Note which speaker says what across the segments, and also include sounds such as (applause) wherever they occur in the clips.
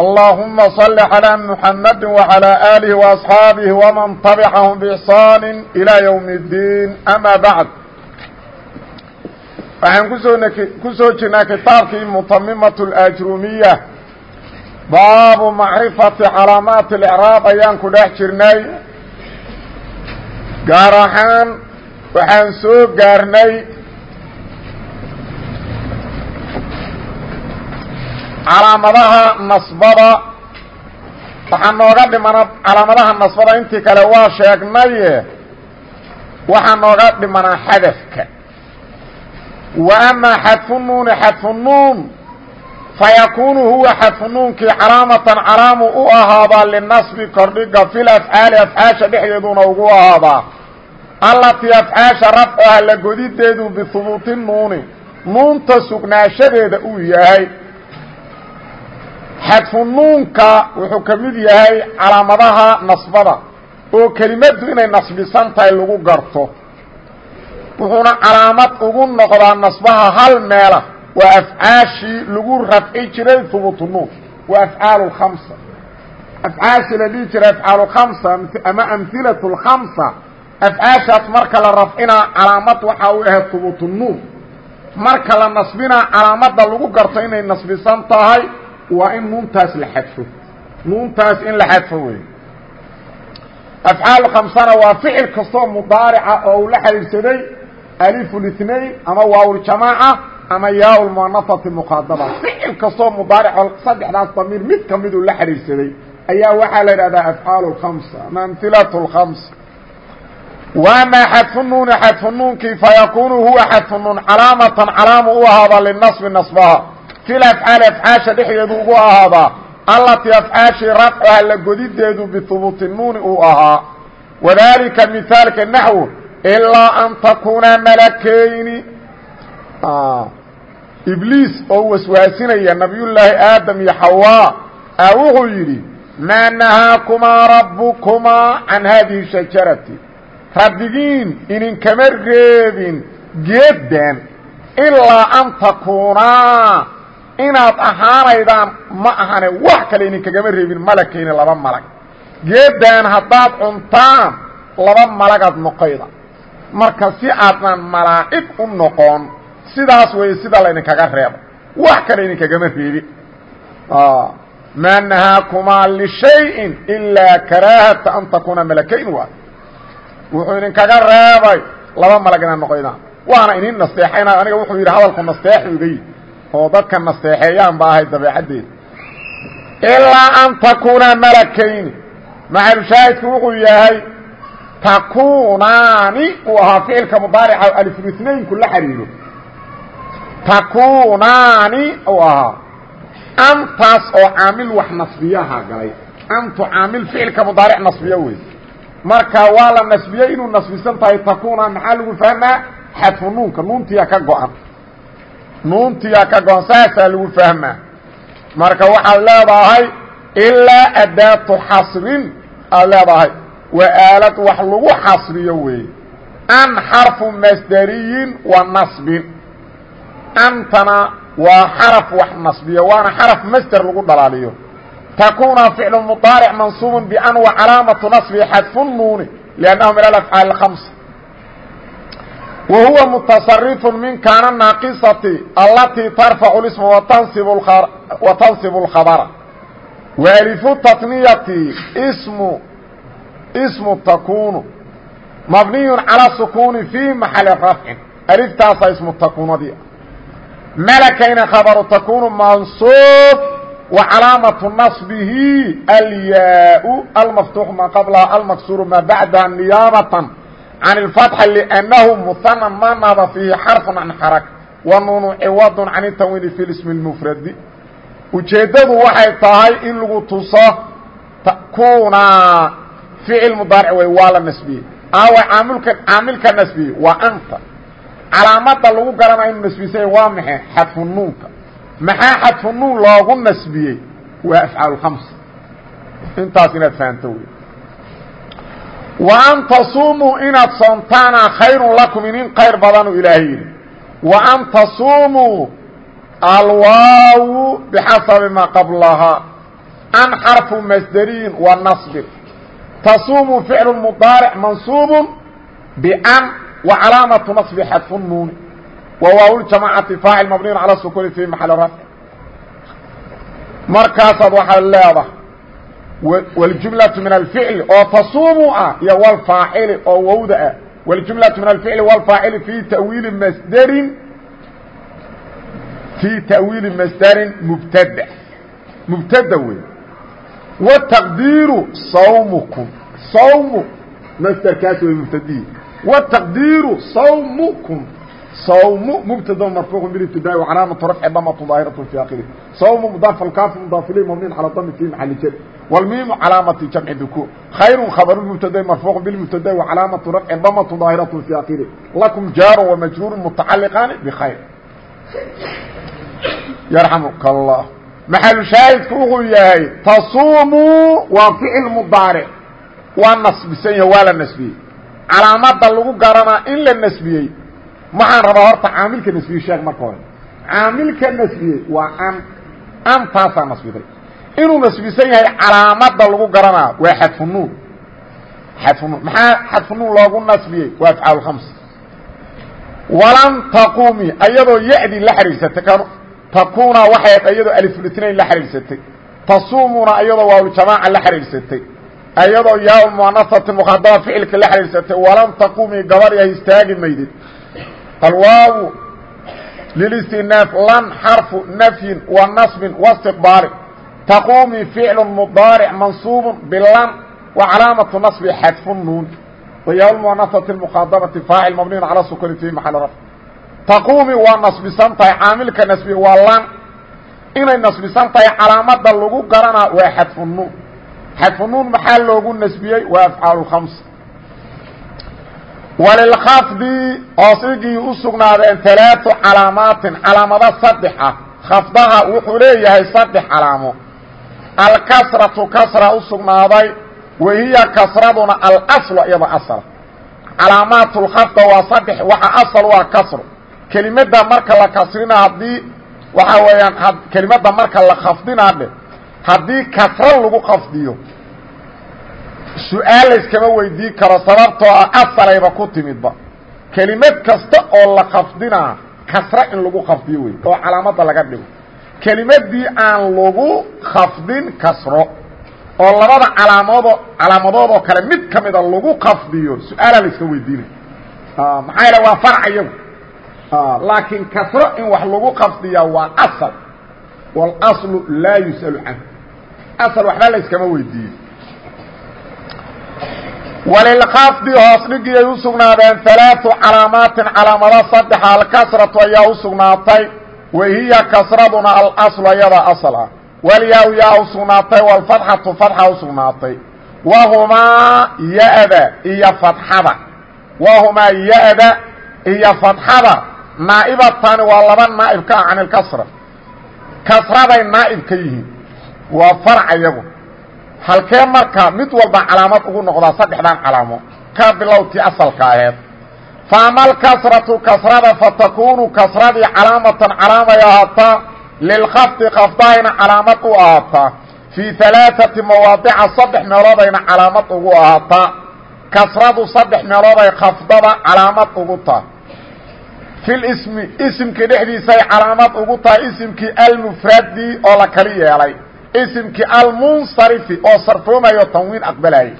Speaker 1: اللهم صل على محمد وعلى آله وأصحاabه ومن تبعهم بإحsان إلى يوم الدين أmا بعد waxaan kusoo ku soo jirnaa kitaabkii mutamimaة الأjrumiya baabu macrifaةi calaamaati الإcraab ayaan ku dhex jirnay gaar ahaan waxaan soo gaarnay calaamadaha nasbada waxaa nooga dhimana calaamadaha nasbada intii kale waa sheegnaye waxaa nooga dhimanaa xadafka. Wa amaa xadfu nuun fayakuunu huwa xadfu nuunkii calaamatan calaamu u ahaadaa linasbi kordhiga fil afcaali afcaasha dhexdeeduna ugu ahaadaa allatii afcaasha rafcuha la godideedu bihubuuti nuuni nuunta sugnaashadeeda uu yahay xadfu nuunka wuxuu ka mid yahay calaamadaha nasbada oo kelimaddu inay nasbisan tahay lagu garto. Wuxuuna calaamad ugu noqdaa nasbaha hal meela waa afcaashii lagu rafci jiray hubuutu nuun waa afcaalu lkhamsa afcaashii la dhihi jiray afcaalu khamsa ama amhilatu lkhamsa afcaashaas marka la rafcinaa calaamad waxaa u ahayd hubuutu nuun marka la nasbinaa calaamadda lagu garto inay nasbisan tahay waa in nuuntaas la xadfo. Nuuntaas in la xadfo wey afcaal khamsana waa ficil kastoo mudaarica oo uu la xidhiidhsaday alifulitnain ama waawljamaaca ama yaa lmuanafati muqaadaba. Ficil kastoo mudaarico saddexdaas damiir mid ka miduu la xidhiidhsaday ayaa waxaa la idhahdaa afcaal lkhamsa ama amhilatu lkhamsa wamaa xadfu nuuni xadfu nuunkii fayakuunu huwa xadfu nuun calaamatan calaamu u ahaada linasbi nasbaha fil afcaali afcaasha dhexdeedu ugu ahaadaa allatii afcaashii rafcuha la godideedu bihubuuti nuuni uu ahaa wadaalika mihaalka naxwu ilaa an takuuna malakayni ibliis oo waswaasinaya nabiyullaahi aadam iyo xawaa a wuxuu yidhi maa nahaakumaa rabbukumaa can haadihi shajarati rabbigiin idinkama reebin geeddan ilaa an takuunaa inaad ahaanaydaan ma ahane wax kale idinkagama reebin malakayni laba malag. Geeddaan haddaad cuntaan laba malagaad noqayda. Marka si aadnaan malaa'ig u noqon sidaas weeye sida laydinkaga reebo. Wax kale idinkagama reebin. Maa nahaakumaa lishayin ilaa karaahata an takuuna malakayn waay wuxuu idinkaga reebay laba malag inaad noqoydaan waana inin nasteexayna aniga wuxuu yidhi hadalku nasteexu iga yidhi oo dadka nasteexeeyaan ba ahay dabeecaddeeda ilaa an takuuna malakayni maxalushaahidku wuxuu yahay takuunaani uu ahaa ficilka mudaarica alifulitnaynku la xiriiro takuunaani uu ahaa. Antaas oo caamil wax nasbiyaha galay. Antu caamil ficilka mudaaric nasbiyo wey marka waa la nasbiyey inuu nasbisan tahay takuuna maxaa lagu fahmaa? Xadfu nuunka nuuntiya ka go-an nuuntiyaa ka go-an saasaa lagu fahmaa. Marka waxaad leedahay ilaa adaatu xasrin aad leedahay waa aalad wax lagu xasriyo weeye. An xarfu masderiyin wa nasbin. Antana waa xaraf wax nasbiyo waana xaraf masder lagu dhalaaliyo. Takuuna ficlu mudaaric mansuubun ban wa calaamatu nasbi xadfu nuuni liannahu min alafcaali اhamsa wa huwa mutasarifu min kaana naaqisati alatii tarfacu isma wa tansibu اlkhabra waalifu taniyati smu ismu takunu mabniyu calى sukuni fi maxali rafcin aliftaasa ismu takunadii malakayna khabaru takunu mansuub wa calaamatu naصbihi alyaa almaftuuxu ma qablaha almaksuru ma bacdaha niyaabatan can اfatxi lأnnahu muhanan ma naba fiihi xarfu can xaraka wa nuunu ciwadu can اtanwiini fi ismi اmufradi ujeeddadu waxay tahay in lagu tuso takuna ficil mudaaric wey waa la nasbiyey aawa caamilka caamilka nasbiyey waa anta calaamada lagu garanaya inuu nasbisay waa maxay xadfu nuunka maxaa xadfu nuun loogu nasbiyey waa afcaal khamsa intaas inaad fahanto wey wa an tasuumuu inaad soontaana khayrun lakum inin khayr badanu ilaahay yidhi. Wa an tasuumuu alwaawu bixasabi maa qablahaa an xarfu masderiyin wa nasbin tasuumuu ficlu mudaaric mansuubu ban wa calaamatu naصbi xadfu nuuni. Wa waaw ljamacati faacil mabniyn calى sukuni fi maxali rafc markaasaad waxaad leedahay wاljumlaةu min alficli oo tasuumu ah iyo wlfaacili oo wowda ah wاljumlaةu min alficli wlfaacili fi tawiili masderin fii ta'wiili masdarin mubtada mubtada wey wataqdiiru sawmukum sawmu masderkaas way mubtadihi wataqdiiru sawmukum sawmu mubtada marfuucu bilibtidaai wacalaamatu rafci damatu daahiratu fi akhirih sawmu mudaaf alkaafi mudaaf ilayh mabniin cala dami fi maxali jar والميم cلاaمة جمع dكور خyر خبر المبتد مرفوع بالمبتد وعلاaمة رفع ضمة ظاaهرة في akhره لكم جاaر ومجهور متعaلقاaن بخyر يرحمك الله محل شاaهدku wuxuu yahay تصuموا waa فعل مضاaرع waa نصبisan yah waa la نسبiyey calaamada lagu garanaa in la نسbiyey maxaan rabaa horta caamilka nasbiye sheeg marka hore caamilka nasbiye waa an antaasaa nasbiday. Inuu nasbisan yahay calaamadda lagu garanaa waa xadfunuun xadfunuun maxaa xadfunuun loogu nasbiyey? Waa afcaal khams walan taqumi ayadoo ya-dii la xidhiidsatay takuuna waxay ayadoo alifulitnayn la xidhiidsatay tasuumuna ayadoo waawljamaaca la xidhiidsatay ayadoo yaa muanasati mukhadaba ficilka la xidhiidsatay walan taqumii gabar ya histaagi maydid alwaaw lilistinaaf lan xarfu nafyin wa nasbin waistiqbaari taquumi ficlu mudaaric mansuubu bilan wa calaamatu nasbi xadfu nuun wayaalmuanafati muqaadamati faacil mabniyn calaa sukuni fi maxali raf taquumi waa nasbisan tahay caamilka nasbi waa lan inay nasbisan tahay calaamada lagu garanaa waa xadfu nuun xadfu nuun maxaa loogu nasbiyey waa afcaal khams walilkhafdi hoosigii u sugnaadeen alaau calaamaatin calaamado saddexa ah. khafdaha wuxuu leeyahay saddex calaamo. Alkasratu kasra u sugnaaday wa hiya kasraduna alslu iyadoo asla calaamaat lkhafda waa saddex waxa asal waa kasro kelimada marka la kasrina haddii waxaa weeyaan kelimada marka la khafdina dhe haddii lagu khafdiyo su'aal layskama weydii karo sababtoo ah asalayba ku timidba. Kelimad kasta oo la khafdinaa kasro in lagu khafdiyo wey oo calaamada laga dhigo. Kelimadii aan lagu khafdin kasro oo labada calaamado calaamadood oo kale mid ka mida lagu khafdiyo su'aalaa la iska weydiinay maxaa yaele waa farc iyagu. Laakiin kasro in wax lagu khafdiyaa waa asal. Wاlaslu laa yus'alu canhu. Asal waxba la iskama weydiiyo walilkafdi hoos dhigii ay u sugnaadeen ثalaaثu calaamaatin calaamado saddexa alkasratu ayaa u sugnaatay wahiya kasraduna alaslu ayada asal ah walyaa yaa u sugnaatay walfatxatu fatxa u sugnaatay. Wahumaa ya-da iyo fatxada. Wahumaa ya-da iyo fatxada. Naa'ibatani waa laba naa'ib ka ah can ilkasra kasraday naa'ib ka yihiin. Waa farc iyagu halkee marka mid walba calaamad ugu noqdaa saddexdan calaamo ka bilowtii asalka aheed. Faama alkasratu kasrada fatakunu kasradii calaamatan calaamay ahaataa lilkafdi kafdahayna calaamad u ahaataa. Fii alaaثati mawaadica saddex meeloodayna calaamad ugu ahaataa. Kasradu saddex meelooday khafdada calaamad ugu tahay. Fi lismi isimkii dhexdiisay calaamad ugu tahay isimkii almufradi oo la kali yeelay isimkii almunsarifi oo sarfoomayo tanwiin aqbalayay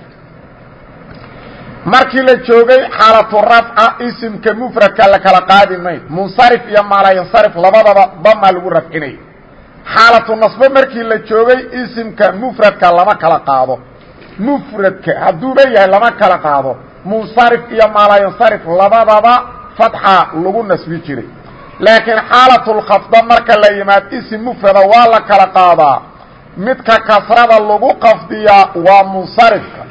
Speaker 1: markii la joogay xaalatu rafca isimka mufradka la kala qaadi mayn. Munsarif iyo maalayansarif labadaba damaa lagu rafcinay. Xaalatu nasbe markii la joogay isimka mufradka lama kala qaado. Mufradka hadduuba yahay lama kala qaado. Munsarif iyo maalayansarif labadaba fatxa lagu nasbi jiray. Laakiin xaalatulkhafda marka la yimaad isim mufrada waa la kala qaadaa midka kasrada lagu qafdiyaa waa munsarifka.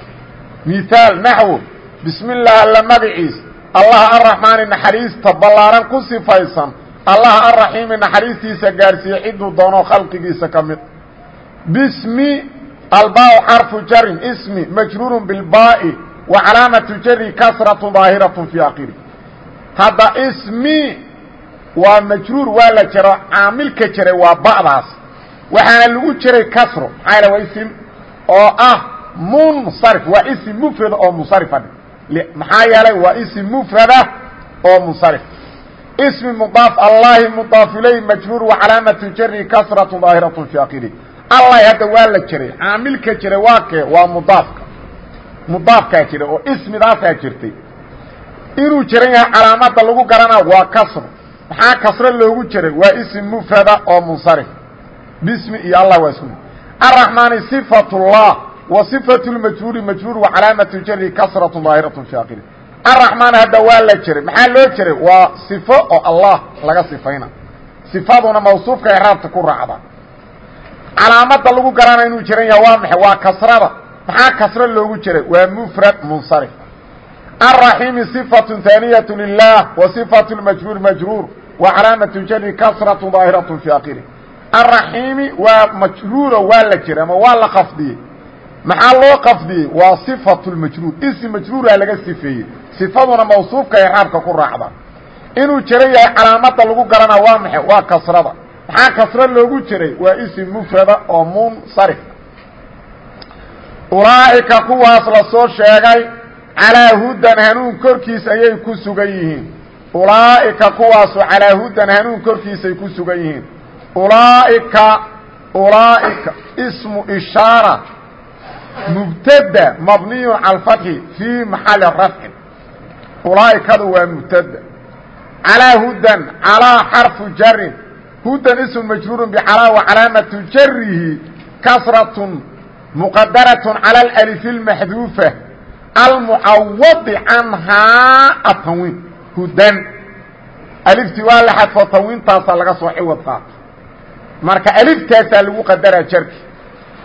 Speaker 1: Mihaal naxwo bismi illah alla magaciis allah arraxmaani naxariista ballaaran ku sifaysan allah arraxiimi naxariistiisa gaadhsiiye ciduu doono khalqigiisa ka mid. Bismi albaa xarfu jarin ismi majruurun bilbaa'i wa calaamatu jari kasratu daahiratu fii akiri hadda ismi waa majruur waa la jaro caamilka jiray waa ba'daas waxaana lagu jiray kasro maxaa waa isim oo ah munsarif waa isim mufrada oo munsarifa maxaa yeelay waa isim mufrada oo munsarif. Ismi mudaaf allahi mudaaf ilayh majruur wa calaamatu jari kasratu daahiratu fii akiri allahi hadda waa la jiray caamilka jiray waa kee? Waa mudaafka. Mudaafkaa jira oo ismidaasaa jirtay. Inuu jiran yahay calaamada lagu garana waa kasro. Maxaa kasro loogu jiray? Waa isim mufrada oo munsarif bismi iyo allah waa isku araxmaani sifatullah wa sifatu lmajhuuri majhuur wa calaamatu jari kasratu daahiratu fi akiri araxmaan hadda waa la jiray maxaa loo jiray waa sifo oo allah laga sifayna sifaduna mawsuufka iraabta ku raacda calaamada lagu garana inuu jiran yahay waa maxay waa kasrada maxaa kasro loogu jiray waa mfrad munsarif الرaحيم صفة ثانية لله وصفة المجrور مجrور وعلاaمة jر كسرة ظاaهرة في akhره الرaحيم waa majrوuر waa la jira ama waa la qفdiyey maxaa loo qفdiyey waa صفة المجrوur ism majrوura laga sifeeyey صifaduna mawصuufka raabka ku raacda inuu jiran yahay calaamada lagu garana waa maay waa kasrada maxaa kasro loogu jiray waa ism mfrada oo munsarف ulaaئika kuwaas la soo sheegay calaa hudan hanuun korkiis ayay ku sugan yihiin ulaa'ika kuwaasu calaa hudan hanuun korkiisay ku sugan yihiin ulaaika ulaa'ika ismu ishaara mubtada mabniyun cala alfatxi fii maxali rafcin ulaa'ikadu waa mubtada calaa hudan calaa xarfu jarin hudan ismu majruurun bicalaa wa calaamatu jarihi kasratun muqadaratun cala alalifi اlmaxduufa almucawadi canhaa atanwiin hudan aliftii waa la xadfo tanwiintaasaa laga soo ciwad qaato marka aliftaasaa lagu qadaraa jarki.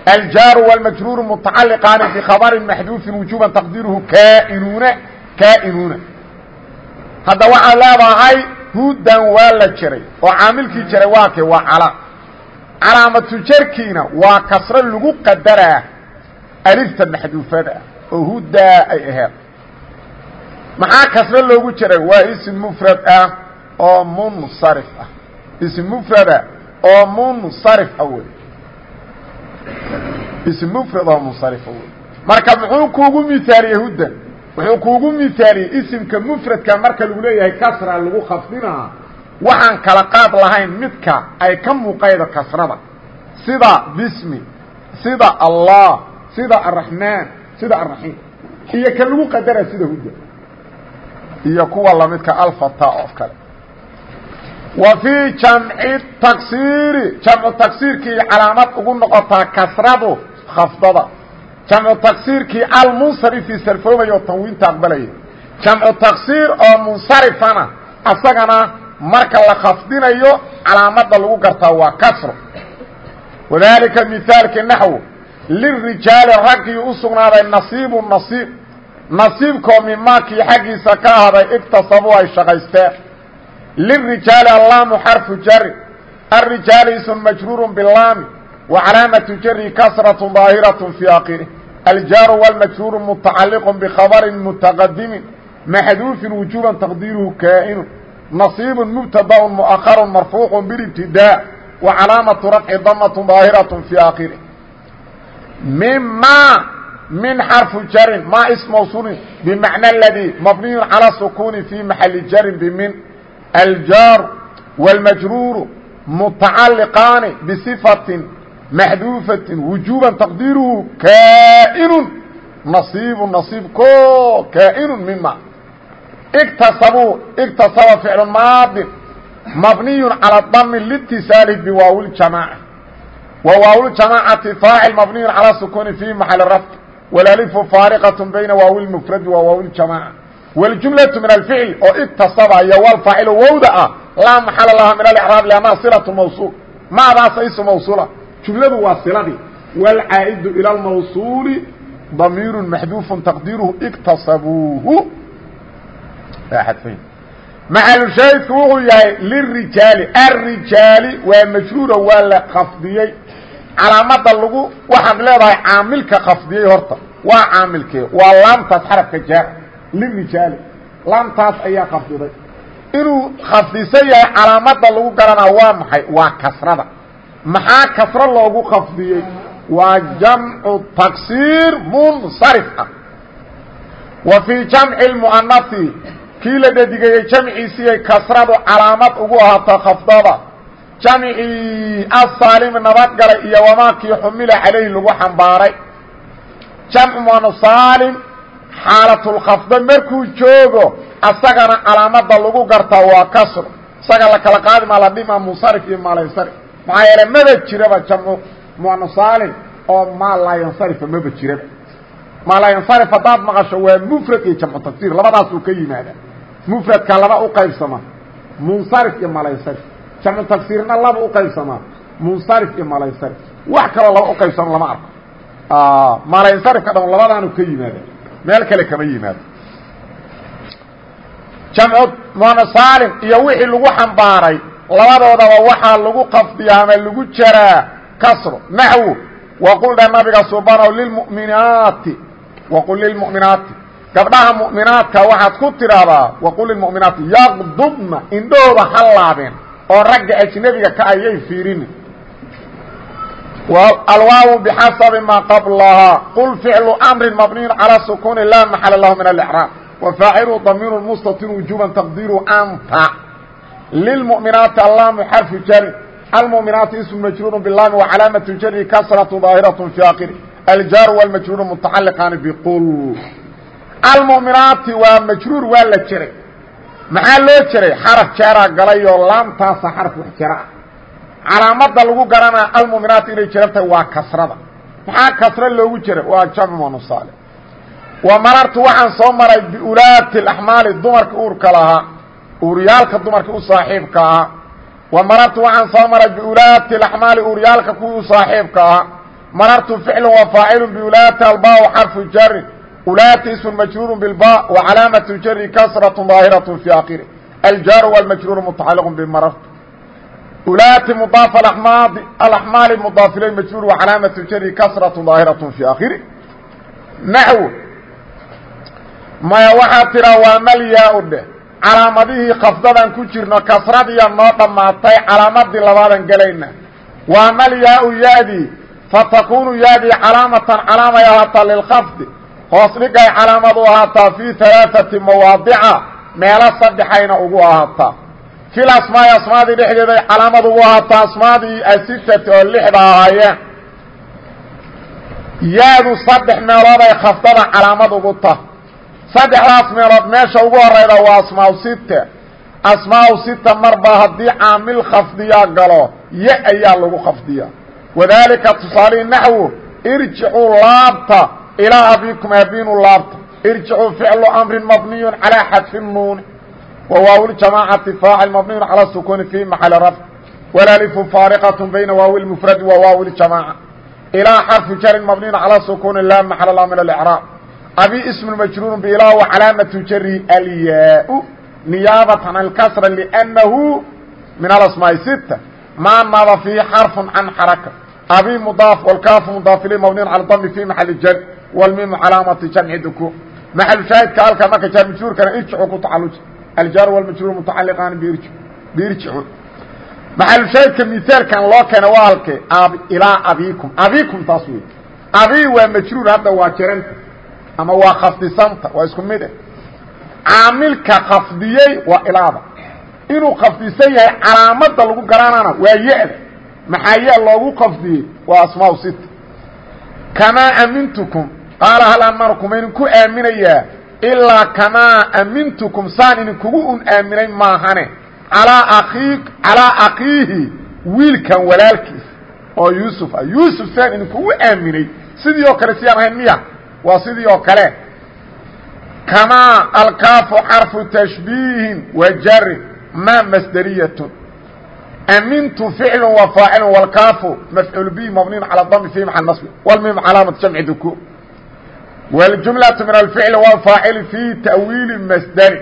Speaker 1: Aljaaru wاlmajruuru mutacaliqaani bikhabarin maxduufin wujuban taqdiiruhu kainuuna kaa'inuuna hadda waxaad leedahay hudan waa la jiray oo caamilkii jiray waa kee waa cala. Calaamatu jarkiina waa kasro lagu qadaraa alifta maxduufada ah oo hudaa ay aheed maxaa kasro loogu jiray waa ism mufrad ah oo munsarif ah. Ism mufrada oo munsarif ah wey ism mufrad oo munsarif ah wey marka muxuu kuugu mihaaliyey hudan wuxuu kuugu mihaaliyey isimka mufradka marka lagu leeyahay kasra lagu khafdinaa waxaan kala qaad lahayn midka ay ka muuqaydo kasrada. Sida bismi sida allah sida araxmaan sida araxiim iyo ka lagu qadara sida huda iyo kuwa lamidka alfata oo kale wa fii jamci taksiiri jamcu taksiirkii calaamad ugu noqotaa kasradu khafdada. Jamcu taksiirkii almunsarifi sarfoomaya oo tanwiinta aqbalaya jamcu taksiir oo munsarifana asagana marka la khafdinayo calaamada lagu gartaa waa kasro wadalika mihaalki naxwo lirijaali raggii u sugnaaday nasiibu nasiib. Nasiibkoo mimaakii xaggiisa ka ahaday igtasabu ay shaqaysteen lirijaali allaamu xarfu jari الrijaali ism majruur bilaami wa calaamatu jari kasraة ظaahiraة fii akhirih aljaaru wاlmajruuru mutacaliq bkhabri mutaqadimi maxduufin wujuba taqdiiruhu kaa'inu nasiibu mubtada muؤaharu marfuuc biاbtidaaء wa calaamaةu rafci damaة ظaahiraة fii akhirih mima min xarfu jarin ma ism mawsuulin bimacna اladii mabniyu calى sukuni fi maxali jarin bmin aljaaru wاlmajruuru mutacaliqaani bصifatin maxduufatin wujuba taqdiiruhu kaa'inu nasiibu nasiibko kaa'inu mima iktasabuu iktasaba ficlu maadin mabniyu calى dami lاtisaali biwaawi اjamaaca wa waawiljamaacati faacil mabniyu calى sukuni fi maxali rafc wlalifu faariqaة bayna waawi mfradi wa waawi jamaaca wاljumlaةu min alficl oo iktasaba iyo wlfaacilu wowda ah laa maxala laha min alicraab lannaha silaة mawsuul maadaasa isu mawsuula jumladu waa siladii wاlcaa'idu ilى اlmawsuuli ضamiir maxduuf taqdiiruhu اktasabuuhu maxalushaahidku wuxuu yahay lirijaali arijaali waa majruura waa la kafdiyey calaamada lagu waxaad leedahay caamilka kafdiyey horta waa caamilkee waa laamtaas xarafka jaar lirijaali laamtaas ayaa kafdiday inuu kafdisan yahay calaamada lagu garanaa waa maxay? Waa kasrada. Maxaa kasro loogu kafdiyey waa jamcu taksiir munsarif ah. Wa fii jamci lmu'anasi kii la dhadigeeyey jamciisiyay kasradu calaamad ugu ahaato khafdada jamcii asaalimi nabadgalay iyo wamaakii xumila calayhi lagu xambaaray. Jamcu muanasaalim xaalatulkhafdo markuu joogo asagana calaamada lagu gartaa waa kasro isaga la kala qaadi maa la dhima munsarif iyo maalansarif maxaa yeele maba jiraba jamcu muanasaalim oo maalayansarifa maba jiraba. Maalayansarif haddaad maqasho waa mufrad iyo jamcu tagsiir labadaasuu ka yimaada mufradka laba u qaybsama munsarif iyo malansarif jamcu tagsiirna laba u qaybsamaa munsarif iyo malansarif wax kaloo laba uqaybsamo lama arko. Malansarifka dhan labadaanu ka yimaada meel kale kama yimaado. Jamcu munasalim iyo wixii lagu xambaaray. Labadoodaba waxaa lagu qafdiya ama lagu jaraa kasro naxwu. Waqul dhe nabiga subanow lilmuminaati. Waqul lilmu'minaati. Gabdhaha mu'minaadka waxaad ku tidhaahdaa waqul lilmu'minaati yaqdubna indhahooda ha laabeen oo ragga ajnebiga ka ayay fiirini alwaawu bixasabi maa qablahaa qul ficlu amrin mabniyun calaa sukuuni laa maxala lahu min alicraab wafaacilu damiiru mustatir wujuban taqdiiru anta lilmu'minaati allaamu xarfu jari. Almu'minaati ismu majruuru bilaami wacalaamatu jari kasratu daahiratu fi akhiri aljaaru walmajruuru mutacaliqaani biqul. Almu'minaati waa majruur waa la jiray. Maxaa loo jiray? Xaraf jeeraa galayoo laamtaasa xaraf wax jera ah calaamada lagu garanaa almu'minaati inay jiran tahay waa kasrada maxaa kasra loogu jiray waa jamcu manusaale wa marartu waxaan soo maray biulaati alaxmaali dumarka uurka lahaa uuryaalka dumarka u saaxiibka ahaa wa marartu waxaan soo maray biulaati alaxmaali uuryaalka kuwii u saaxiibka ahaa marartu ficlu wa faacilu biulaati albaa xarfu jarin ulaati ism majruur bاlba وcalaamaة jri kasraة ظaahiraة في akhiri aljaaru wاlmajruur mتacaliq bmarrt ulaati mضاaf alaxmaali mضaaf ilay majruur وcalaamaة jri kasraة ظaahiraة في akhiri naxw maya waxaa tiraa waa malyaa dheh calaamadihii kafdadan ku jirno kasradiya noo dhammaatay calaamadii labaadan gelayna waa malyaa yadi fatakunu yadi calaamatan calaamay ahaataa lilkafdi hoos dhigay calaamad u ahaataa fii alaaثati mawaadica meelo saddexayna ugu ahaataa fil asmaai asmaadii dhexdeeday calaamad ugu ahaataa asmaadii asitati oo lixda ahaayeen yaadu saddex meelooday khafdada calaamad ugu tah. Saddexdaas meelood meesha ugu horayda waa asmaau site asmaau sita marba haddii caamil khafdiyaa galo ye ayaa lagu khafdiyaa wadaalika tusaalihii naxwu irjicuu laabta ilaa abikum abiinu laabta. Irjicuu ficlu amrin mabniyu calaa xadfi nuuni wa waawiljamaacati faacil mabniyun calaa sukuuni fii maxali rafc walalifu faariqat bayna waawi lmufradi wa waawi ljamaaca ilaa xarfi jarin mabniyun calaa sukuuni laa maxala lah min alicraab abi ismu majruuru bilaa wa calaamatu jari alyaa niyaabatan an kasra lnahu min alasmaai sita maa naba fiihi xarfu can xaraka abi mudaaf wlkaafu mudaaf ilay mabniyun cala dami fi maxali jar wlmimu calaamati jamci duku maxalu shaahidka halkaa marka jaar majruurkana irjicu ku tacaluji mutacaliqaani birj biirjicu maxalu shaahidka misaalkan loo keena waa halke ilaa abikum abikum taas wey abi waa majruur hadda waa jiranta ama waa khafdisanta waa isku mid eh caamilka khafdiyey waa ilaada inuu khafdisan yahay calaamada lagu garanana waa ya-da maxaa ya loogu khafdiyey waa asmaa sita kamaa amintukum qaala hal amanukum idinku aaminayaa ilaa kamaa amintukum saan idinkugu un aaminay maahane alaa calaa akiihi wiilkan walaalkiis oo yuusuf ah yuusuf saan idinkugu aaminay sidii oo kale siyaan ahayn miya waa sidii oo kale kamaa alkaafu xarfu tashbiihin wa jarin maa masderiyatun amintu ficlu wa faacilun wاlkaafu mafcuul bihi mabniin calى dami fi macal nasbi wlmim calaamat jamci wاljumlaةu min alficl waa faacil fii ta'wiili masdari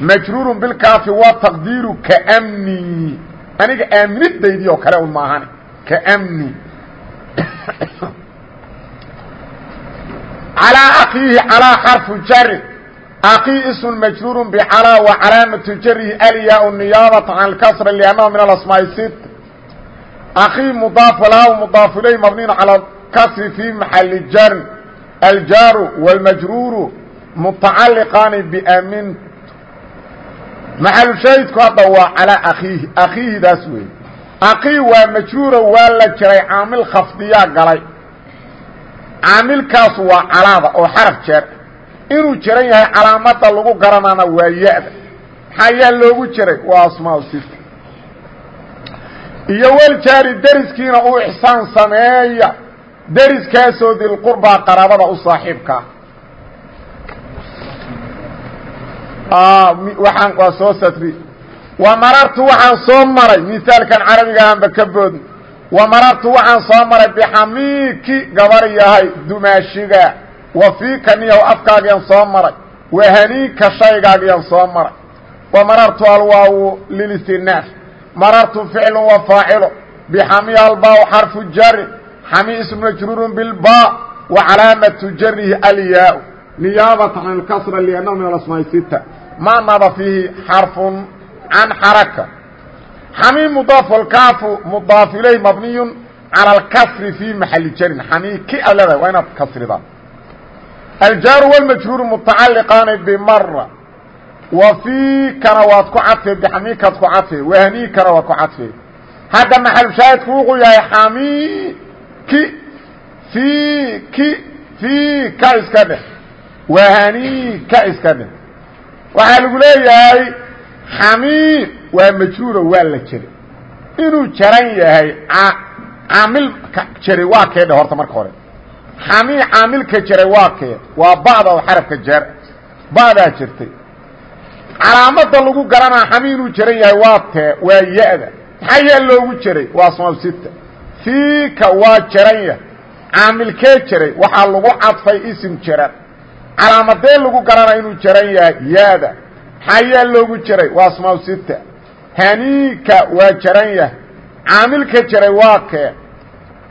Speaker 1: majruur bilkaafi waa taqdiiru kaamni aniga aaminadaydii oo kale un maahan kaamni calىa akiihi calىa xarfu jari akii ism majruur bcalىa wa calaamaةu jarihi alyaa niyaabaة can اkasra لأnnahu min aasmaaء sit akii mudaaf lah mudaaf ilay mabniin calى kasri fi maxali jar aljaaru wاlmajruuru mutacaliqaani bmin maxalushaahidku hadda waa calىa akiihi akiihidaas wey akii waa majruura waa la jiray caamil khafdiyaa galay caamilkaas waa calaada oo xaraf jeer inuu jiran yahay calaamada lagu garanaana waa ya-da maxaa yaa loogu jiray waa asmaa sita iyo waljaari deriskiina uu ixsaan sameeya deriskaasoo dilqurbaa qaraabada u saaxiibkaa waaan waa soo satri wa marartu waxaan soo maray misaalkan carabiga aanba ka boodn wa marartu waxaan soo maray bixamiiki gabar yahay dumaashiga. Wa fiika niyaw afkaagiyan soo maray. Wa haniika shaygaagiyan soo maray. Wa alwaawu lilistinaaf marartu ficlu wa bixami albaa xarfu jari xamiisun majruurun bilba wa calaamatu jarihi alyaa niyaabata can اlkasra liannahu min alasmaa'i sita ma naba fiihi xarfun can xaraka. Xamiim mudaaf walkaafu mudaaf ilay mabniyun cala alkasri fii maxali jarin xamii ki aad leedahay waa inaad kasridaa aljaaru walmajruuru mutacaliqaani bimara wa fiikana waad ku cadfee bixamiikaad ku cadfee wahaniikana waad ku cadfee. Hadda maxal shaahidku wuxuu yahay xamii xamiiki fiiki fiika iska dheh. Wahaniika iska dheh. Waxaa lagu leeyahay xamiim waa majruuro waa la jeray inuu jaran yahay caamilka jaray waa kee dheh horta marka hore. Xamii caamilka jaray waa kee. Waa ba'da oo xarafka jaar ba'daa jirtay. Calaamada lagu garanaa xamii inuu jaran yahay waa tee waa ya-da. Maxaa loogu jaray? Waa asmaa sita fiika waa jaran yahay. Caamilkee jaray? Waxaa lagu cadfay isim jaran. Calaamadee lagu garanaa inuu jaran yahay? Yaada. Maxaa yaa loogu jaray? Waa asmaa sita haniika waa jaran yahay. Caamilka jaray waa kee.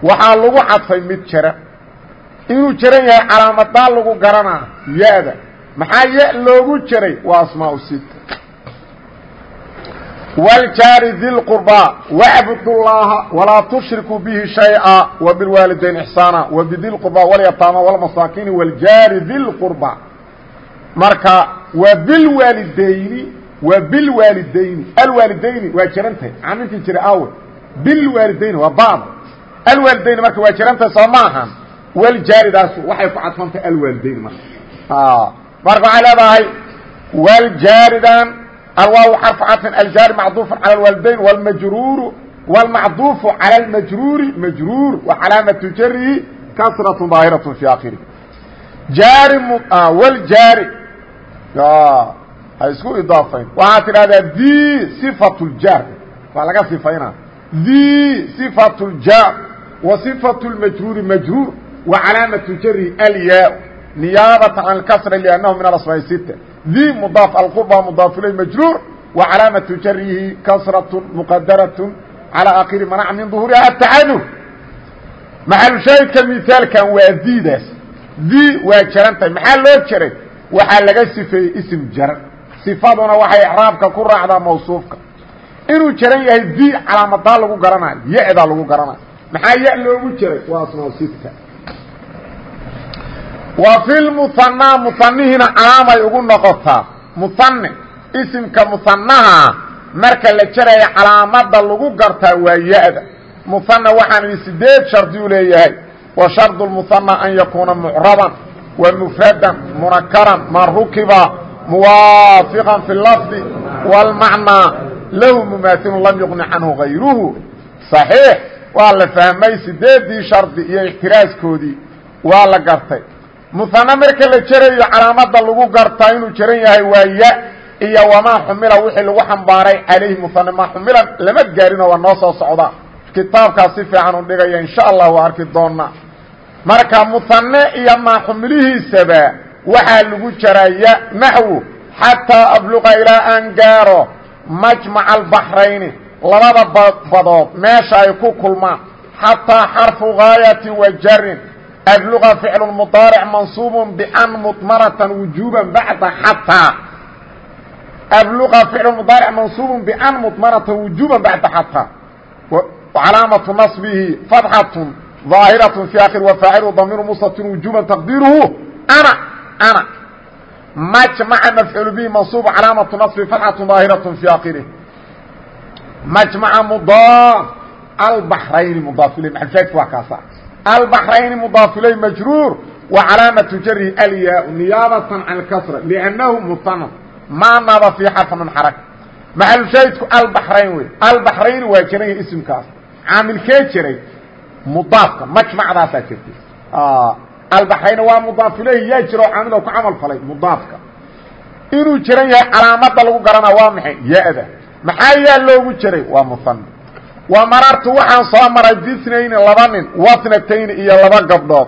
Speaker 1: Waxaa lagu cadfay mid jaran. Inuu jaran yahay calaamadaa lagu garanaa ya-da maxaa ya loogu jaray? Waa asmaa sita wljaari di lqurbaa wacbud llaha walaa tushrikuu bihi shayئa wbilwaalidayn ixsaana wbidi lqurbaa walyataama wlmasaakiini wljaari di lqurbaa marka waa bilwaalidayni waa bilwaalidayni alwaalidayni waa jarantahay camintii jira awe bilwaalidayni waa bad alwaalidayni marka waa jarantahay soo ma ahan wljaaridaas waxay ku cadfantahay alwaalidayni marka marka waxay leedahay wljaaridan alwaaw xarfu caطfin aljaari macduufu calى اwaaldayn wاlmajruuru wاlmacduufu calى اlmajruuri majruur wa calaamatu jarihi kasraة daahiraة fi akhiri jaari wljaari ha isku idaafayn waxaad tidhahdaa di صifaة اljaar waa laga sifaynaa di صifaة اljaar wa صifaة اlmajruuri majruur wa calaamatu jarihi alyaa نiyaabaة can اkasra لأnnahu min aasmaaء sita dي mضاaف الqربى mضاaف iليه مجrوuر وعaلاaمaة jarhi kasرaة مqadaraة عalى akhiri mنع min ظهوuriha التacadر maxaلشhaahidka miثaalkan waa didaas di waa jarantahay maxaa loo jaray waxaa laga sifeeyey ism jaran صifaduna waxay اعraabka ku raacdaa mawصuufka inuu jaran yahay di calaamadaa lagu garanayo ya-daa lagu garanayo maxaa ya loogu jaray waa asmaa sita wa fi lmuhanaa muhanihina calaamay ugu noqotaa. Muhane isimka muhanaha marka la jaraya calaamada lagu gartaa waa ya-da. Muhana waxaan idhi sideed shardi u leeyahay. Wa shardu lmuhana an yakuuna mucraban wa mufradan munakaran ma rukiba muwaafiqan fi lafdi wاlmacnaa lahu mumaahilu lam yuqni canhu gayruhu. صaxiix waa la fahmay sideedii shardi iyo ixtiraaskoodii. Waa la gartay muhane marka la jerayo calaamada lagu gartaa inuu jaran yahay waa ya iyo wamaa xumila wixii lagu xambaaray calayhi muhane maa xumilan lama gaarinoo waa noo soo socdaa kitaabkaas si fiican u dhigaya insha allah waa arki doonaa marka muhane iyo maaxumilihiisaba waxaa lagu jaraya naxwu xataa abluqa ilaa aan gaaro majmaca albaxrayni labada badood meesha ay ku kulmaan xataa xarfu gaayati wa jarin abluqa ficlu mudaaric mansuub ban mudmaratan wujuuba bacda xataa abluqa ficlu mudaaric mansuub ban mudmaratan wujuuba bacda xataa calaamatu naصbihi fatxatun ظaahiraة fi akhir wafaacilu damiru mustatir wujuuba taqdiiruhu ana ana majmaca mafcuul bihi mansuub calaamatu naصbi fatxatu ظaahiraة fi akhirih majmaca mudaaf albaxrayni mudaaf ilay maxalfaadki waa kaasa ilay majruur wa calaamatu jarihi alyaa niyaabatan can اkasra lأnnahu muhana maa naba fii xarfa min xaraka maxalushaahidku albaxrayn wey albaxrayni waa jiranya isimkaas caamilkee jiray mudaafka majmacdaasaa jirtay albaxrayna waa mudaaf ilayhi yaa jiro oo caamil ku camal falay mudaafka inuu jiran yahay calaamada lagu garanaa waa maxay ya-da maxaa yaa loogu jiray waa muhana wa marartu waxaan soo maray bisnayni laba nin wasnatayni iyo laba gabdhood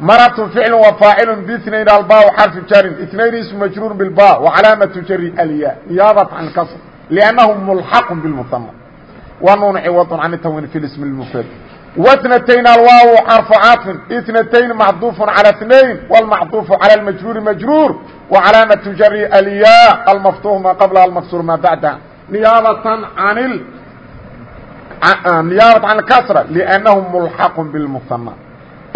Speaker 1: marartu ficlu wa faacilu bisnayn alba xarfu jarin itnayn ismu majruur bilba wa calaamatu jari alya niyaabat can kasr liannahu mulxaqu bilmuhana wa nuun ciwadun can tanwiin fi ismi lmufrad واثنتين الواو حرف عطف اثنتين معطوف على اثنين والمعطوف على المجرور مجرور وعلامة جر الياء المفتوح ما قبلها المكسور ما بعدها نيابة عن ال... نيابة عن الكسرة لأنه ملحق بالمثنى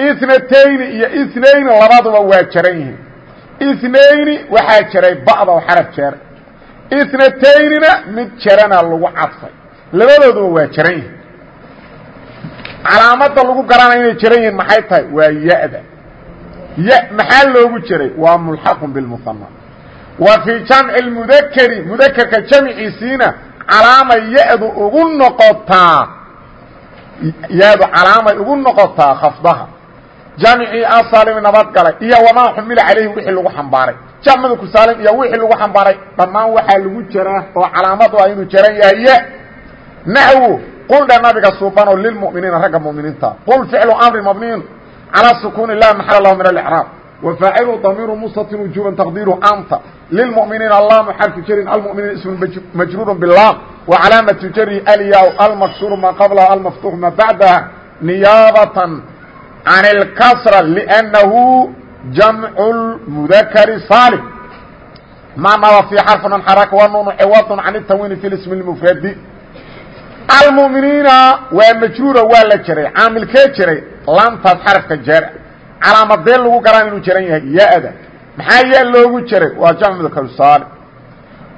Speaker 1: اثنتين iyo اثنين labaduba waa jaran yihiin اثنين waxaa jaray bعda oo xarف jeer اثنتaynina mid jarana lagu cadfay labadooduba waa jaran yihiin calaamada lagu garanaya inay jaran yihiin maxay tahay waa ya-da y maxaa loogu jiray waa mulxaqun bilmuhana wa fii jamci lmudakeri mudakerka jamciisiina calaamay ya-du ugu noqotaa ya-du calaamay ugu noqotaa khafdaha. Jamcii asalimi nabadgalay iyo wamaa xumila calayhi wixii lagu xambaaray. Jamcdu kusaalim iyo wixii lagu xambaaray dhammaan waxaa lagu jaraa oo calaamadu ah inuu jaran yahay. Y naxwu qul dhe nabiga suubano lilmuminiina ragga muminiinta. Qul ficlu amri mabniin calى sukuni la maxal lahu min alcraab wafaacilu damiru mustatin wujuban taqdiiru anta lilmuminiina allaamu xarfu jarin almuminiin ismu majruuru bilaam wacalaamatu jari alya almaksuru ma qablaha almaftuux ma bacdaha niyaabatan can اlkasra lأnnahu jamcu lmudakari saalim ma naba fii xarfin anxaraka wanuunu ciwadun can اtanwiini fi ismi اlmufradi almuminiina waa majruura waa la jiray caamilkee jiray laamtaas xarafka jeera calaamadee lagu garaan inuu jaran yahay ya-da maxaa yaa loogu jiray? Waa jamc mudakar saalim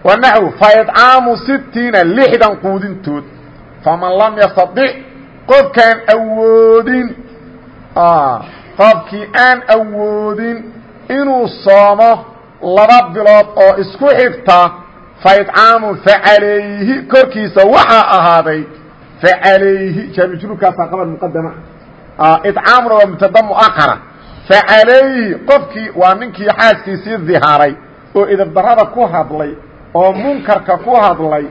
Speaker 1: wa naxwu fa idcaamu sitiina lixdan quudintood. Faman lam yastadic qofkaan awoodin qofkii aan awoodin inuu soomo laba bilood oo isku xigta faidcaamu facalayhi korkiisa waxaa ahaaday facalayhi jaamijruurkaasaa qabar muqadama idcaamuna waa mubtada muaqara facalayhi qofkii waa ninkii xaaskiisii dihaaray oo idabdarada ku hadlay oo munkarka ku hadlay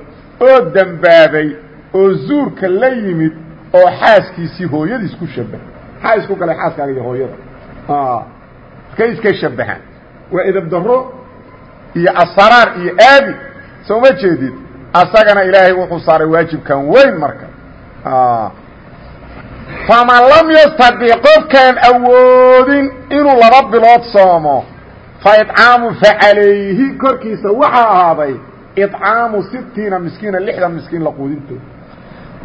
Speaker 1: oo dembaabay oo zuurka la yimid oo xaaskiisii hooyadiis ku shabahay maxaa isku galay xaaskaaga iyo hooyada iskay iska shabahaan waa idabdaro iyo asaraar iyo aabi soo ma jeedid asagana ilaahay wuxuu saaray waajibkan weyn marka faman lam yastadic qofkaan awoodin inuu laba bilood soomo fa idcaamu facalayhi korkiisa waxaa ahaaday idcaamu sitiina miskiina lixdan miskiin la quudintooda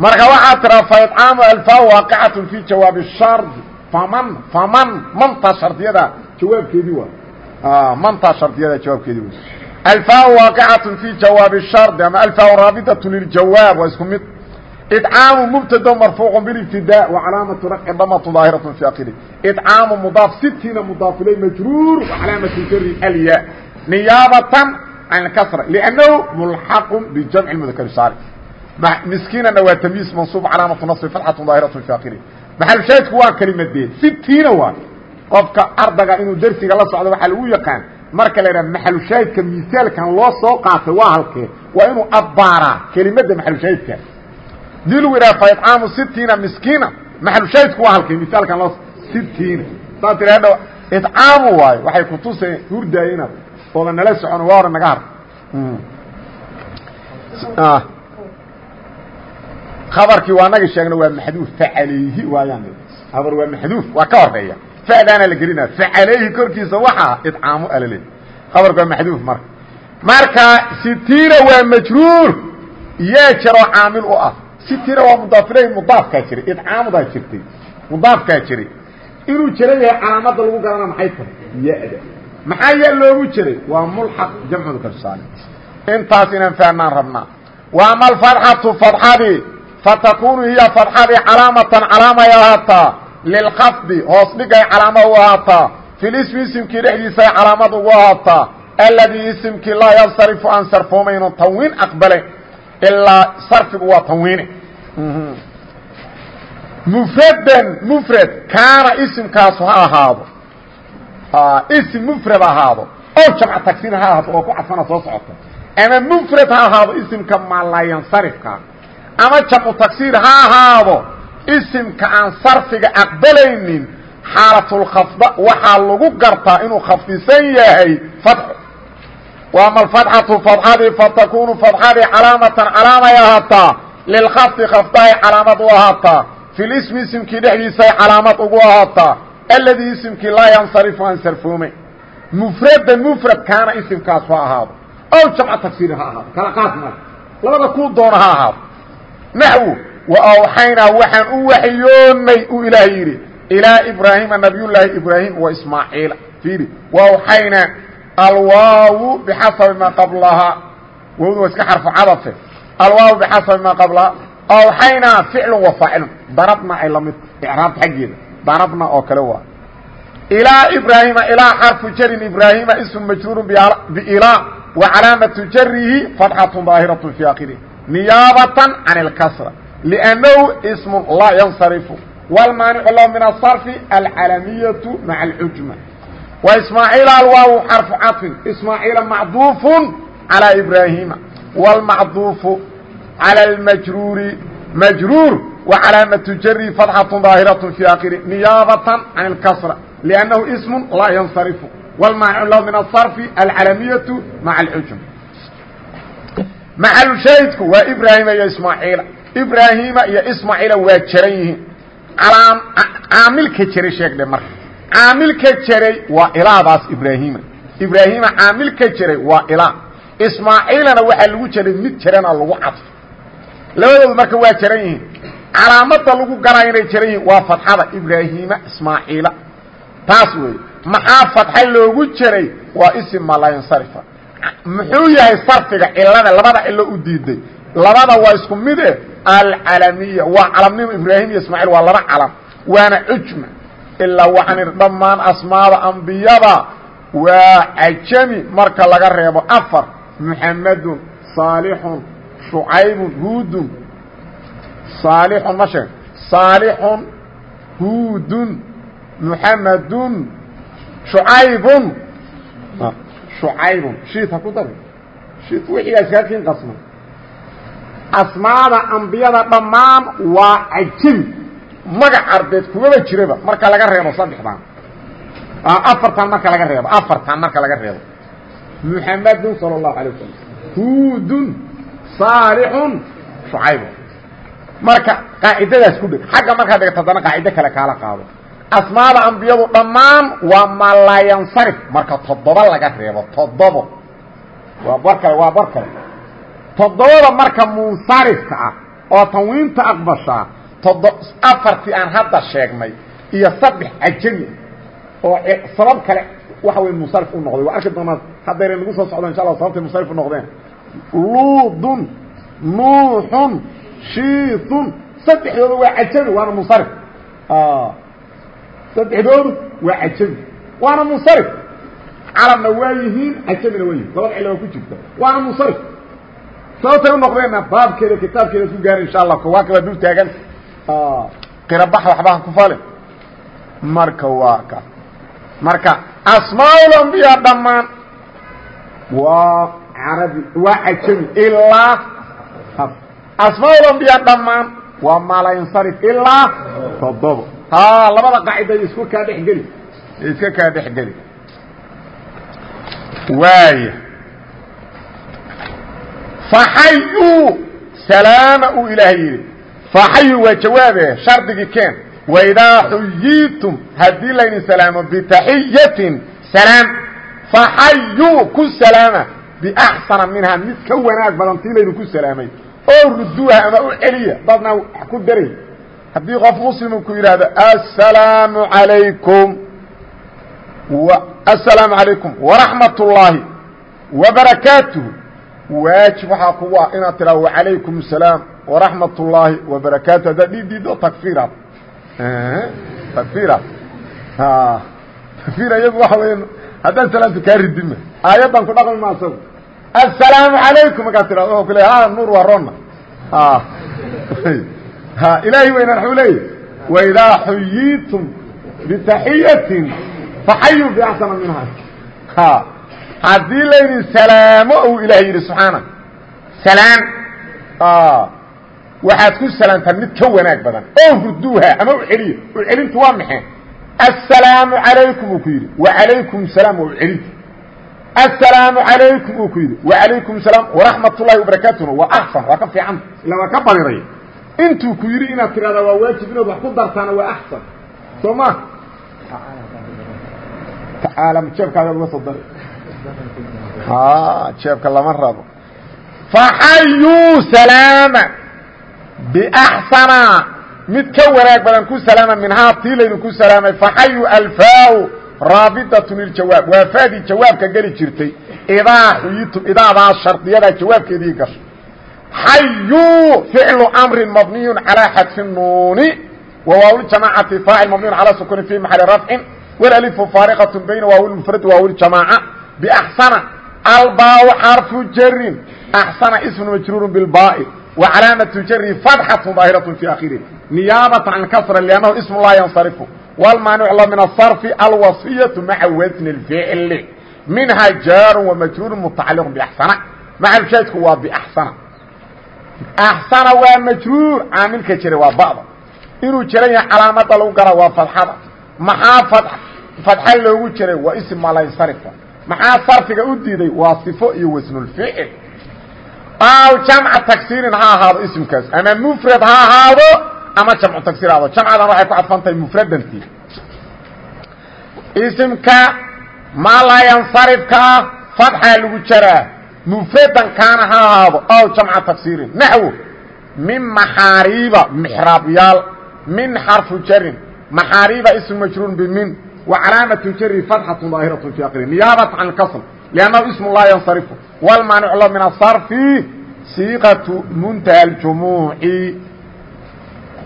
Speaker 1: marka waxaa tiraa fa idcaamu alfaa waaqicatun fi jawaabi shardi faman faman mantaa shardiyada jawaabkeedii waa mantaa shardiyada jawaabkeedii wa alfaa waaqicatun fi jawaabi shardi ama alfaa raabidatun liljawaab waa isku mid idcaamu mubtada marfuucu bilibtidaa wa calaamatu rafci damatu daahiratu fi akiri idcaamu mudaaf sitiina mudaaf ilay majruur wa calaamatu jari alya niyaabatan can kasra liannahu mulxaqun bijamci mudakari saalim miskiinana waa tamyiis mansuub calaamatu nasbi fatxatu daahiratu fi akiri maxalushaahidku waa kelimadee sitiina waa qofka ardaga inuu dersiga la socdo waxaa lagu yaqaan marka la idhaha maxalushaahidka misaalkan loo soo qaatay waa halkee waa inuu abbaaraa kelimadda maxalushaahidka yidhaha fa idcaamu sitiina miskiina. Maxalushaahidku waa halkee misaalkan loo sitiina saad tiraadha idcaamu waayo waxay kutuseen hurdaaya inaad ooda nala socon waa hore naga har. Abarkii waa nagi sheegna waa maxduuf facalayhi waayaan. Abar waa maxduuf waa ka horreeya fadaana la gelina facalayhi korkiisa waxaa idcaamu alale. Abarku waa maxduuf marka. Marka sitiina waa majruur. Yaa jaroo caamil u ah sitiina waa mudaafilay mudaafkaa jiray idcaamudaa jirtay mudaafkaa jiray inuu jira yahay calaamada lagu garana maxay tahay? Ya-da. Maxaa yaa loogu jiray? Waa mulxaq jamcu kalsaali intaas inaan fahnaan rabnaa. Wa ama alfatxatu fadxadii fatakunu hiya fadxadii calaamatan calaamay ahaataa. Lilkafdi hoos dhigay calaama u ahaataa. Filismi isimkii dhexdiisay calaamad ugu ahaataa. Alladii isimkii laa yansarifu aan sarfoomayno tanwiin aqbale ilaa sarfigu waa tanwiine. Mufradan mufrad kaana isimkaasu ha ahaado. Isim mufrad ahaado. Oo jamc tagsiir ha ahaado oo ku cadfana soo socota. Ama mufrad ha ahaado isimka maalaayansarifka ama jamcu tagsiir ha ahaado isimka aan sarfiga aqbalaynin xaalatulkhafda waxaa lagu gartaa inuu khafdisan yahay fadxo وama الفaتxaةu فadxadii fatakunu فadxadii calaamatan calaamay ahaataa lilkafdi khafdahay calaamad u ahaataa fi lismi isimkii dhexdiisay calaamad ugu ahaataa aladii isimkii laa yansarifu aan sarfoomay mufradan mfrad kaana isimkaas ha ahaado ow jamc tagsiir ha ahaado kala qaad ma labada kuu doona ha ahaado naxwu وawxaynaa waxaan u waxyoonay uu ilaah yidhi ilىa ibraahima nabiy llaahi ibraahim wa ismaaciila iiri wawxaynaa alwaaw bxasabi maa qablahaa wawda waa iska xarfu cadafe alwaaw bxasabi maa qablahaa awxaynaa ficlu wa faacilun darabna ay lamid icraabta xaggeeda darabna oo kale waa ilaa ibraahima ilaa xarfu jarin ibraahima ism majruuru bilaa wa calaamatu jarihi fatxatu daahiraة fi akhirih niyaabatan can اlkasra لأnnahu ism laa yansarifu wاlmaanicu lahu min aلصarfi alcalamiyatu maca اlcujma وإسماعيل الواو حرف عطف إسماعيل معطوف على إبراهيم والمعطوف على المجرور مجرور وعلامة جري فتحة ظاهرة في آخره نيابة عن الكسرة لأنه اسم لا ينصرف والمعنى له من الصرف العلمية مع الحجم محل شاهدك وإبراهيم يا إسماعيل إبراهيم يا إسماعيل واجريه عامل كجري شكل مرة caamilka jaray waa ilaadaas ibraahima. Ibraahima caamilka jaray waa ilaa. Ismaaciilana waxaa lagu jaray mid jarana lagu cadfo. Labadoodu marka waa jaran yihiin. Calaamada lagu garaayo inay jaran yihiin waa fatxada ibraahima ismaaciila. Taas weeye. Maxaa fatxa loogu jaray waa isim malayansarifa muxuu yahay sarfiga cilada? Labada cilo u diiday. Labada waa isku mid e. Alcalamiya. Waa calamnimo ibraahim iyo ismaaciil waa laba calam. Waana cujma ilaa waxaan idhi dhammaan asmaada ambiyada. Waa cajami marka laga reebo afar. Muxamadun saalixun shucaybun huudun. Saalixun ma sheeg. Saalixun huudun muxamadun shucaybun. Shucaybun. Shiid ha ku dari. Shiid wixiigaas kaakiin qasma asmaada ambiyada dhammaan waa cajami magac arbeed kumaba jiraba marka laga reebo saddexdan afartan marka laga reebo afartan marka laga reebo. Muxamedun sal اlahu alay wasalam huudun saalixun marka qaacidadaas ku dheg xagga markaad dhegto haddana qaacido kale kaala qaado. Asmaada ambiyadu dhammaan waa malayansarif marka toddoba laga reebo toddobo. Waa bar waa bar toddobada marka munsarifka ah oo tanwiinta aqbashaa afartii aan hadda sheegnay iyo saddex cajami oo sabab kale waxa wey musarif u noqday. Waa arki doonaa haddayna nagu soo socdo insha allah sababtay musarif u noqdeen. Luudun nuuxun shiitun saddexdooda waa cajami waana munsarif saddexdoodu waa cajami waana munsarif carabna waa yihiin cajamina waa yihiin labada cilo waa ku jirta waana munsarif sababtay u noqdeenna baabkeeda kitaabkeeda ku gaara insha allah waa kala dul taagan qirabax waxbaa ku fali. Marka waa ka. Marka asmaalambiya dhammaan. Waa carabi waa cajami ilaa asmaalambiya dhammaan waa malayansarif ilaa toddobo. Ha labada qaaciday isku kaa dhexgeli iska kaa dhexgeli waaya faxayu salaama uu ilaahay yidhi faxayu waa jawaabe shardigii keen. Waidaa xuyitum haddii laydin salaamo bitaxiyatin salaam. Faxayu ku salaama. Biaxsana minhaa mid ka wanaag badan tii laydinku salaamay. Oo ruduuha ama u celiya dadna ku daray haddii qof muslimu ku yidhaahdo asalaamu alaykum asalaamu calaykum waraxmat ullaahi wabarakaatuhu waajib waxaa kugu ah inaad tidhahdo wacalaykum asalaam waraxmat ullaahi wabarakaatu haddaad dhidiido takfiiraad takfiiraad takfiir iyagu waxa weya haddaan salaamta kaa ridima aayaddan ku dhaqmi ma asagu. Aلsalaamu عalaykum markaad tia o kule ha nuur waa ronna (laughs) ilaahi weyna wxuu leeya waidaa xuyitum bitaxiyatin faxayuu biaxsana minha haddii layidhi salaamo uu ilaah yidhi subxaana salaan ah, waxaad ku salaamtaa mid ka wanaag badan. Oo ruduuha ama u celiya u celintu waa maxee assalaamu calaykum uu ku yidhi. Wacalaykum salaam waa u celinta assalaamu calaykum uu ku yidhi. Wacalaykum salaam waraxmat ullahi wabarakaatuna waa axsan waa ka fiican. Ila waa ka badiray. Intuu ku yidhi inaad tidhahdaa waa waajib inaad wax ku dartaana waa axsan. Soo ma? Tacaala mujeebkaagaad uga soo dari jeebka lama rabo. Faxayuu salaama baxsana mid ka wanaag badan ku salaama minhaa tii laydinku salaamay. Faxayu alfaa raabidatun liljawaab waa faadii jawaabka geli jirtay. Idaa xuyitum idaadaa shardiyadaa jawaabkeedii gasho. Xayu ficlu amrin mabniyu calaa xadfi nuuni. Wawaawiljamaacati faacil mabniyu calaa sukuni fi maxali rafcin walalifu faariqat bayna waawilmufradi waawiljamaaca baxsana albaa xarfu jarin axsana ismu majruuru bilbaai wa calaamatu jari fatxatun daahiratu fi akhirih niyaabata can kasra liannahu ismu laa yansarifu wlmaanuc la min asarfi alwasiyatu maca wasni اficli minha jaarun wamajruurun mutacaliqu baxsana macalshaydku waa baxsana axsana waa majruur caamilka jira waa ba'da inuu jiran yahay calaamada lagu gara waa fadxada maxaa fadxa loogu jiray waa ism maa la yansarifa maxaa sarfiga u diiday? Waa صifo iyo wasnulficil aw jamca tagsiirin ha ahaado ismkaas ama mufrad ha ahaado ama jamcu tagsiir ha ahaado. Jamcadan waxay ku cadfan tahay mufradantii. Ismka maa laa yansarifkaa fatxaa lagu jaraa. Mufradan kaana ha ahaado. Aw jamca tagsiirin. Naxwo min maxaariiba mixraabyaal. Min xarfu jarin. Maxaariiba ismu majruur bimin wa calaamatu jari fatxatu daahiratu fi akri niyaabat can kasr لأnنه اسم laa ينصرف والmaaنع l min الصرف siiqaة munتهى الجumuuعi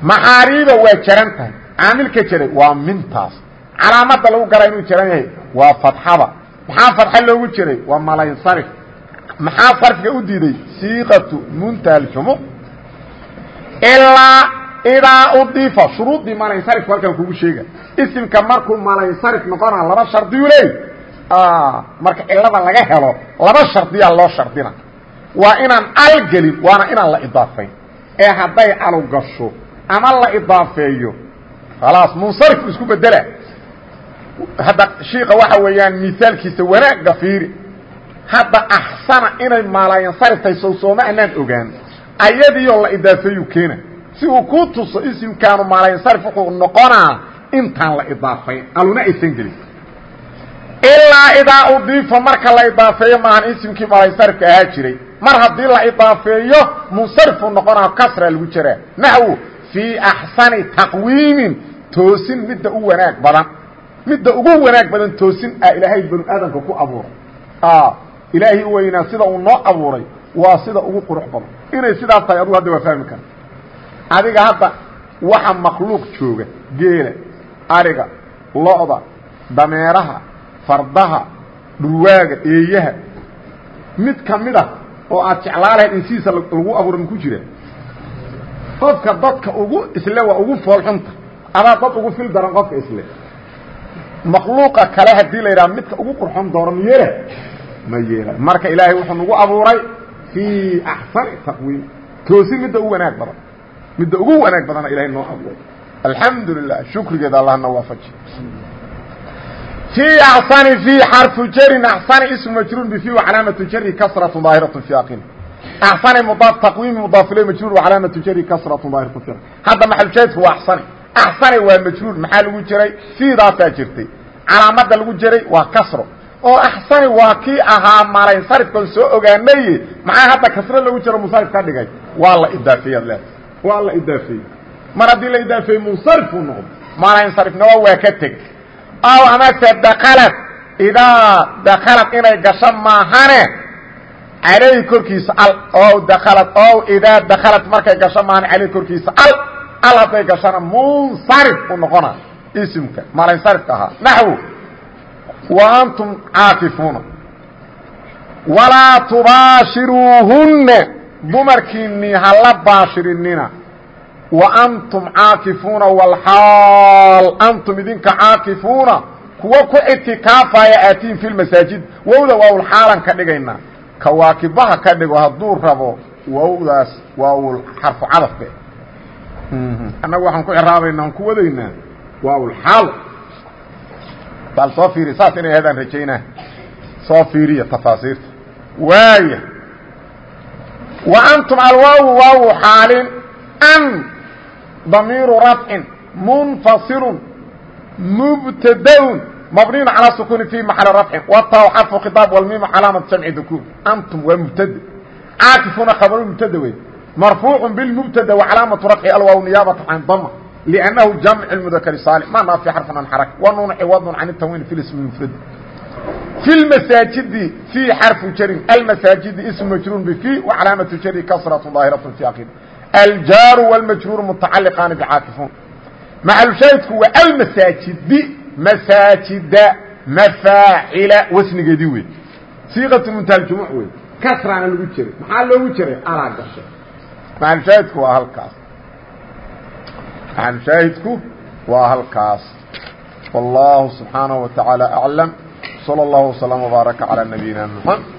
Speaker 1: maxaariiba waa jaran tahay caamilka jaray waa mintaas calaamada lagu gara inuu jaran yahay waa فaتxada maxaa فaتxa loogu jiray waa malansرف maxaa صarفiga u diiday siiqaة munتهى الجumuuع ilaa idaa udiifa shuruudii malansarifku halkaan kugu sheega. Isimka markuu malansarif noqona laba shardiyuu leey ah, marka cilada laga helo laba shardiyaa loo shardina. Waa inaan al gelin inaan la idaafayn ee hadday alu gasho ama la idaafeeyo khalaas munsarifku isku bedela hadda shiika waxa weeyaan misaalkiisa wanaagga fiiri. Hadda axsana inay maalayansarif tahay sow sooma anaan ogaan. Ayadiioo la idaafeeyuu keena si uu ku tuso isimkaanu maalayansarif wuxuu noqonaa intaan la idaafayn. Aluna aysan gelin. Ilaa idaa udiifa marka la idaafeeyo maahan isimkii malansarifka ahaa jiray. Mar haddii la idaafeeyo munsarifu noqonaa kasra lagu jiraa naxwo fii axsani taqwiimin toosin midda u wanaag badan. Midda ugu wanaag badan toosin ah ilaahay banu aadamka ku abuuray. Ilaahay weynaa sida uu noo abuuray waa sida ugu qurux badan. Inay sidaas tahay adugu hadda waa fahmi kara adiga hadda waxa makhluuq jooga geela ariga lo-da dameeraha fardaha dhurwaaga eeyaha. Mid ka mid a oo aad jeclaa lahayd in sidiisa lagu abuura maku jira. Qofka dadka ugu isle waa ugu foolxunta. Adaa dad ugu fil daran qofka isle. Makhluuqa kale haddii la yidhaha midka ugu qurxon dooro ma yeela ma yeela. Marka ilaahay wuxuu nagu abuuray fii axsani taqwiim. Toosin midda u wanaag badan midda ugu wanaag badana ilahay noo hadlay alxamdu lilah shukrigeeda allahna waafaji fii axsani fii xarfu jarin axsani ismu majruun bifii wa calaamatu jari kasratu daahiratun fi aqin. Axsani mudaaf taqwiimi mudaaf ilay majruur wa calaamatu jari kasratu daahiratun fi aqin. Hadda maxalujahidku waa axsani axsani waa majruur maxaa lagu jiray? Fiidaasaa jirtay. Calaamadda lagu jiray waa kasro. Oo axsani waa kii ahaa malayn sarifkan soo ogaanaye maxaa hadda kasro lagu jiro? Musanif ka dhigay. Waa la idaafiyaad leeda waa la idaafeeyey. Mar haddii la idaafeeyey munsarifuu noqdo maana insarifnama waa ka teg. Aw amase dakalad idaa dakalad inay gasho maahane calayhi korkiisa al ow dakalad ow idaa dakalad markay gasho maahane calayhi korkiisa al al hadday gashona munsarif u noqona isimka maalinsarifka ahaa. Naxwu wa antum caatifuuna walaa tubaashiruuhunna dumarkiinii hala baashirinina. Wa antum caakifuuna wlxaal antum idinka caakifuuna. Kuwa ku ictikaafaya aatiin fi masaajid. Wowda waawul xaalan ka dhigaynaa kawaakibaha ka dhigo hadduu rabo wowdaas waawul xarfu cadafbe mhm. annagu waxaan ku iraabaynaa aan ku wadaynaa. Waawul xaal. Bal soo fiiriy saas inay aheedaan rajaynaa. Soo fiiriya tafaasiirta. Waaya وأntum alwaaw waaw xaalin n ضمير رفع منفصل مبتdأ مبني على سكون في محل رفع والtاء xرف خطاaب والميم علامة جمع ذكور أنتم waa مبتd cاaكفuna خبر مبتd wey مرفوع بالمبتدى وعلامة رفع الواو نيابة عن ضمة لأنه جمع المذكر صالح ما نافي حرف عن حركة ونون عوض عن التنوين في الاسم المفرد في المساجد في حرف جر المساجد اسم مجرور بفي وعلامة جر كسرة ظاهرة في آخره الjاar والmjrوur متacaliqaani bcaakifuun maxalushaahidku waa almasaajidi masaajida mafaacila wasnigeedii wey siiqatu muntahaljumuc wey kasraana lagu jiray maxaa loogu jiray alaa gashay maxalushaahidku waa halkaas maxalushaahidku waa halkaas والله سبحaaنه وتaعالى أعلم sal allahu wasalam wbaaraka calaa nabiyina muxamed